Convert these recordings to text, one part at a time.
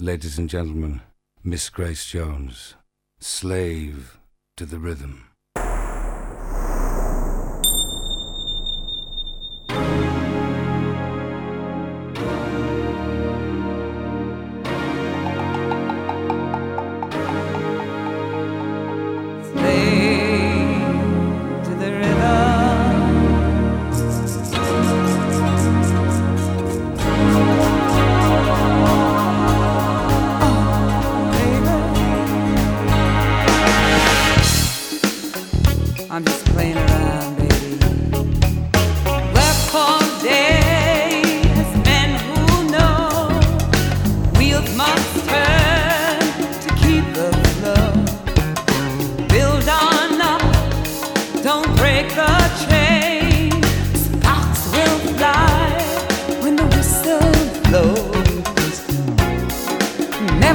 Ladies and gentlemen, Miss Grace Jones, slave to the rhythm.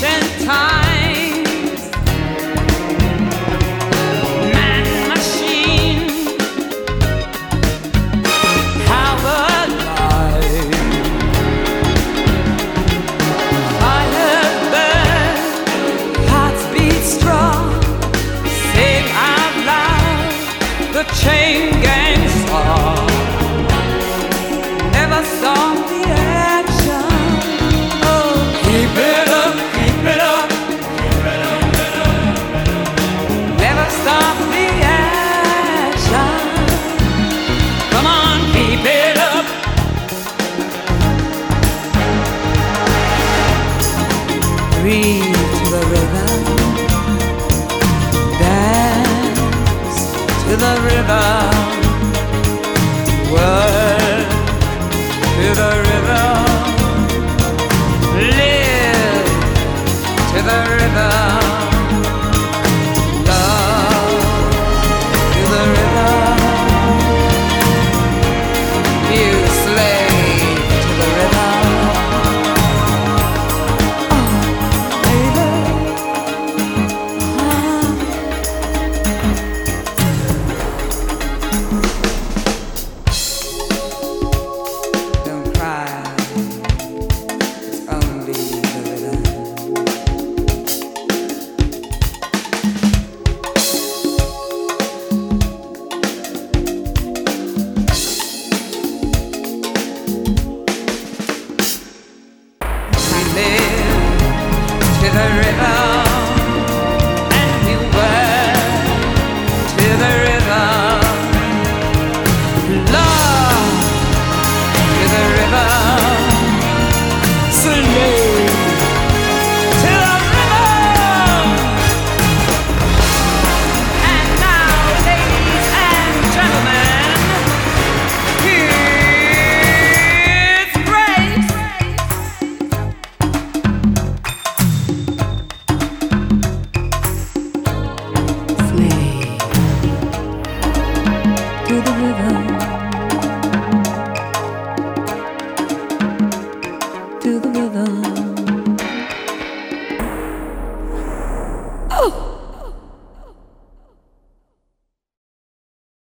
ฉั breathe to the rhythm, dance to the rhythm, work to the rhythm, live to the rhythm.